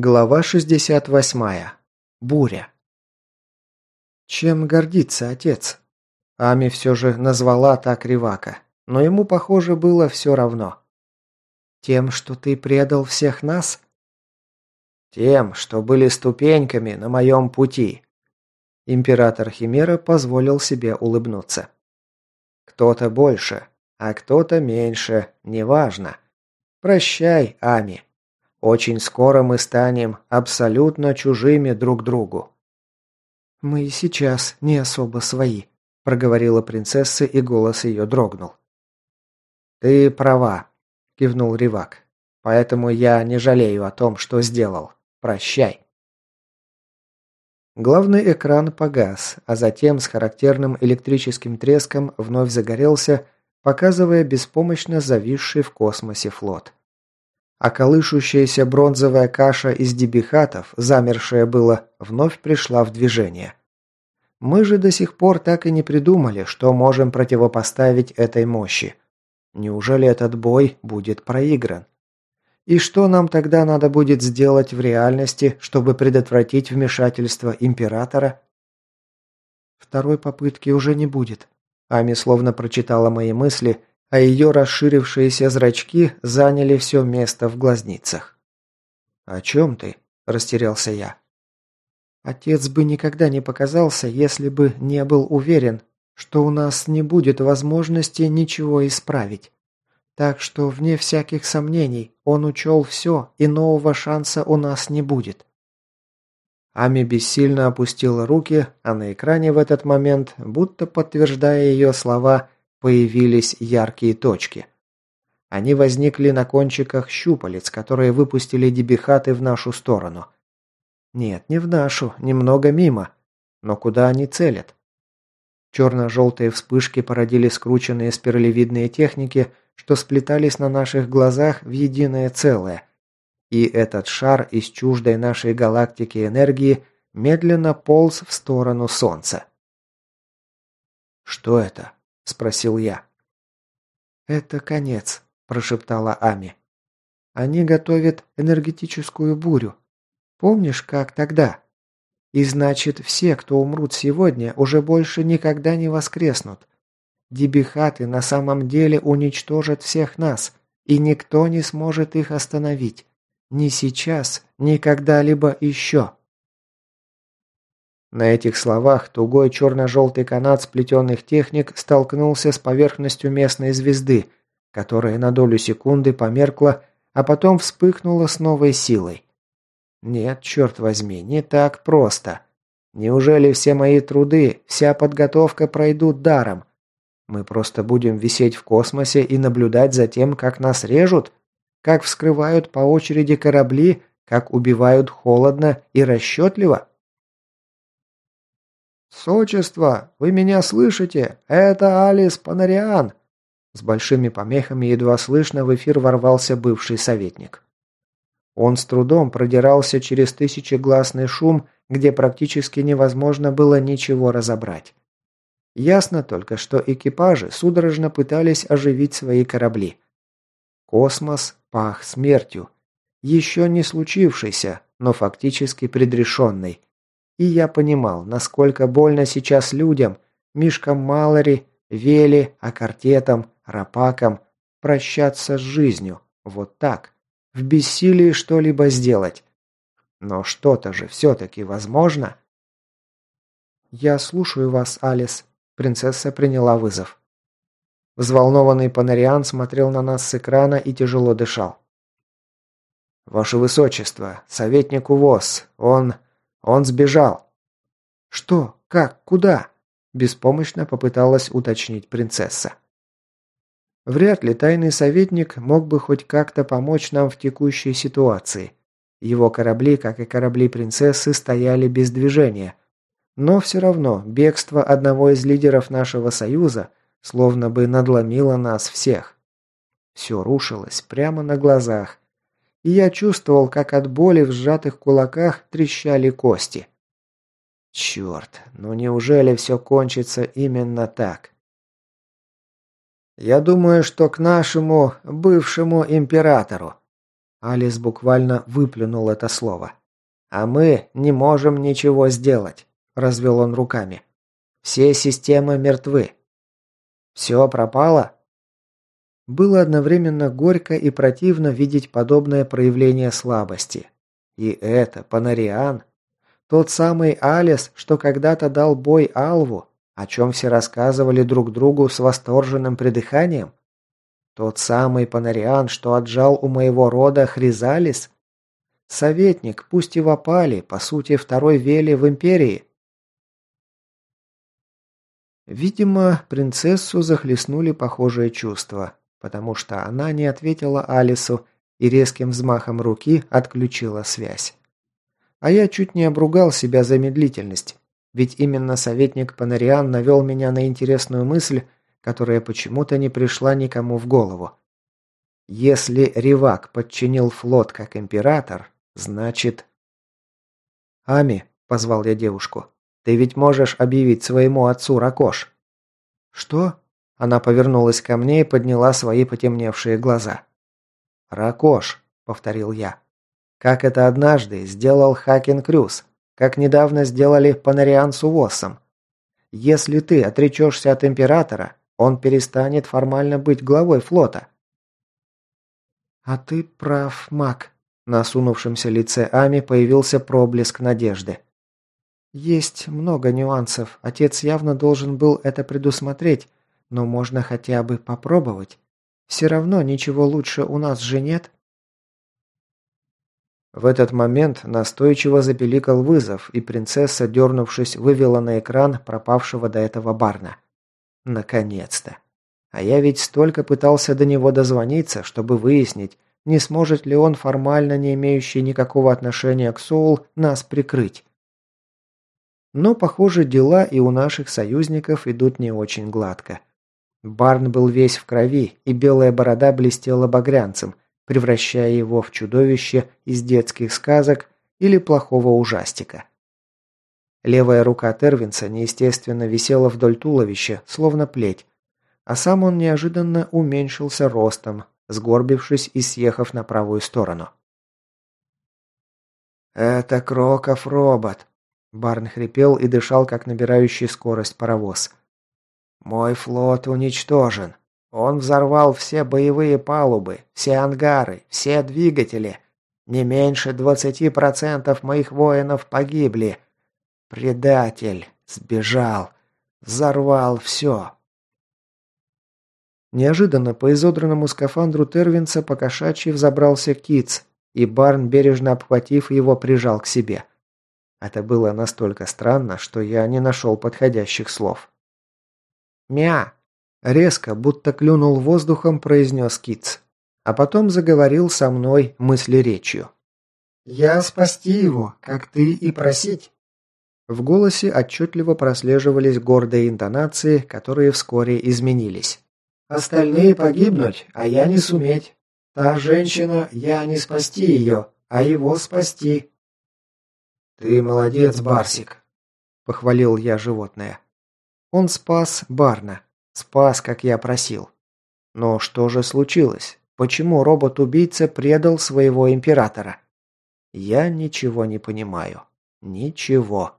Глава 68. Буря. Чем гордится отец? Ами все же назвала так Ривака, но ему, похоже, было все равно. Тем, что ты предал всех нас? Тем, что были ступеньками на моем пути. Император Химера позволил себе улыбнуться. Кто-то больше, а кто-то меньше, неважно. Прощай, Ами. Очень скоро мы станем абсолютно чужими друг другу. Мы и сейчас не особо свои, проговорила принцесса, и голос ее дрогнул. Ты права, кивнул Ривак. Поэтому я не жалею о том, что сделал. Прощай. Главный экран погас, а затем с характерным электрическим треском вновь загорелся, показывая беспомощно зависший в космосе флот а колышущаяся бронзовая каша из дебихатов, замершая было, вновь пришла в движение. Мы же до сих пор так и не придумали, что можем противопоставить этой мощи. Неужели этот бой будет проигран? И что нам тогда надо будет сделать в реальности, чтобы предотвратить вмешательство императора? Второй попытки уже не будет. Ами словно прочитала мои мысли а ее расширившиеся зрачки заняли все место в глазницах. «О чем ты?» – растерялся я. «Отец бы никогда не показался, если бы не был уверен, что у нас не будет возможности ничего исправить. Так что, вне всяких сомнений, он учел все, и нового шанса у нас не будет». Ами бессильно опустила руки, а на экране в этот момент, будто подтверждая ее слова, появились яркие точки. Они возникли на кончиках щупалец, которые выпустили дебихаты в нашу сторону. Нет, не в нашу, немного мимо. Но куда они целят? Черно-желтые вспышки породили скрученные спиралевидные техники, что сплетались на наших глазах в единое целое. И этот шар из чуждой нашей галактики энергии медленно полз в сторону Солнца. Что это? Спросил я. Это конец, прошептала Ами. Они готовят энергетическую бурю. Помнишь, как тогда? И значит, все, кто умрут сегодня, уже больше никогда не воскреснут. Дебихаты на самом деле уничтожат всех нас, и никто не сможет их остановить. Ни сейчас, ни когда-либо еще. На этих словах тугой черно-желтый канат сплетенных техник столкнулся с поверхностью местной звезды, которая на долю секунды померкла, а потом вспыхнула с новой силой. Нет, черт возьми, не так просто. Неужели все мои труды, вся подготовка пройдут даром? Мы просто будем висеть в космосе и наблюдать за тем, как нас режут? Как вскрывают по очереди корабли? Как убивают холодно и расчетливо? «Сочество! Вы меня слышите? Это Алис Панариан!» С большими помехами едва слышно в эфир ворвался бывший советник. Он с трудом продирался через тысячегласный шум, где практически невозможно было ничего разобрать. Ясно только, что экипажи судорожно пытались оживить свои корабли. Космос пах смертью. Еще не случившийся, но фактически предрешенный. И я понимал, насколько больно сейчас людям, Мишкам Малори, Вели, Акартетам, Рапакам, прощаться с жизнью. Вот так. В бессилии что-либо сделать. Но что-то же все-таки возможно. «Я слушаю вас, Алис», – принцесса приняла вызов. Взволнованный Панариан смотрел на нас с экрана и тяжело дышал. «Ваше Высочество, советник УВОЗ, он...» Он сбежал. Что? Как? Куда? Беспомощно попыталась уточнить принцесса. Вряд ли тайный советник мог бы хоть как-то помочь нам в текущей ситуации. Его корабли, как и корабли принцессы, стояли без движения. Но все равно бегство одного из лидеров нашего союза словно бы надломило нас всех. Все рушилось прямо на глазах, и я чувствовал, как от боли в сжатых кулаках трещали кости. Черт, ну неужели все кончится именно так? Я думаю, что к нашему бывшему императору. Алис буквально выплюнул это слово. «А мы не можем ничего сделать», – развел он руками. «Все системы мертвы». «Все пропало?» Было одновременно горько и противно видеть подобное проявление слабости. И это Панариан, тот самый Алис, что когда-то дал бой Алву, о чем все рассказывали друг другу с восторженным придыханием? Тот самый Панариан, что отжал у моего рода Хризалис? Советник, пусть и в по сути, второй вели в Империи. Видимо, принцессу захлестнули похожие чувства, потому что она не ответила Алису и резким взмахом руки отключила связь. А я чуть не обругал себя за медлительность, ведь именно советник Панариан навел меня на интересную мысль, которая почему-то не пришла никому в голову. Если Ривак подчинил флот как император, значит... «Ами», — позвал я девушку, — «ты ведь можешь объявить своему отцу Ракош». «Что?» Она повернулась ко мне и подняла свои потемневшие глаза. «Ракош», — повторил я. «Как это однажды сделал Хакин Крюс, как недавно сделали Панариан с. Если ты отречешься от Императора, он перестанет формально быть главой флота». «А ты прав, маг», — на осунувшемся лице Ами появился проблеск надежды. «Есть много нюансов. Отец явно должен был это предусмотреть, но можно хотя бы попробовать. Все равно ничего лучше у нас же нет. В этот момент настойчиво запеликал вызов, и принцесса, дернувшись, вывела на экран пропавшего до этого Барна. Наконец-то. А я ведь столько пытался до него дозвониться, чтобы выяснить, не сможет ли он, формально не имеющий никакого отношения к Соул, нас прикрыть. Но, похоже, дела и у наших союзников идут не очень гладко. Барн был весь в крови, и белая борода блестела багрянцем, превращая его в чудовище из детских сказок или плохого ужастика. Левая рука Тервинса неестественно висела вдоль туловища, словно плеть, а сам он неожиданно уменьшился ростом, сгорбившись и съехав на правую сторону. «Это Кроков робот!» Барн хрипел и дышал, как набирающий скорость паровоз. Мой флот уничтожен. Он взорвал все боевые палубы, все ангары, все двигатели. Не меньше двадцати процентов моих воинов погибли. Предатель. Сбежал. Взорвал все. Неожиданно по изодранному скафандру Тервинса покошачьи взобрался Китс, и Барн, бережно обхватив его, прижал к себе. Это было настолько странно, что я не нашел подходящих слов. «Мя!» Резко, будто клюнул воздухом, произнес Китс. А потом заговорил со мной мысли-речью. «Я спасти его, как ты и просить». В голосе отчетливо прослеживались гордые интонации, которые вскоре изменились. «Остальные погибнуть, а я не суметь. Та женщина, я не спасти ее, а его спасти». «Ты молодец, Барсик», — похвалил я животное. Он спас Барна. Спас, как я просил. Но что же случилось? Почему робот-убийца предал своего императора? Я ничего не понимаю. Ничего.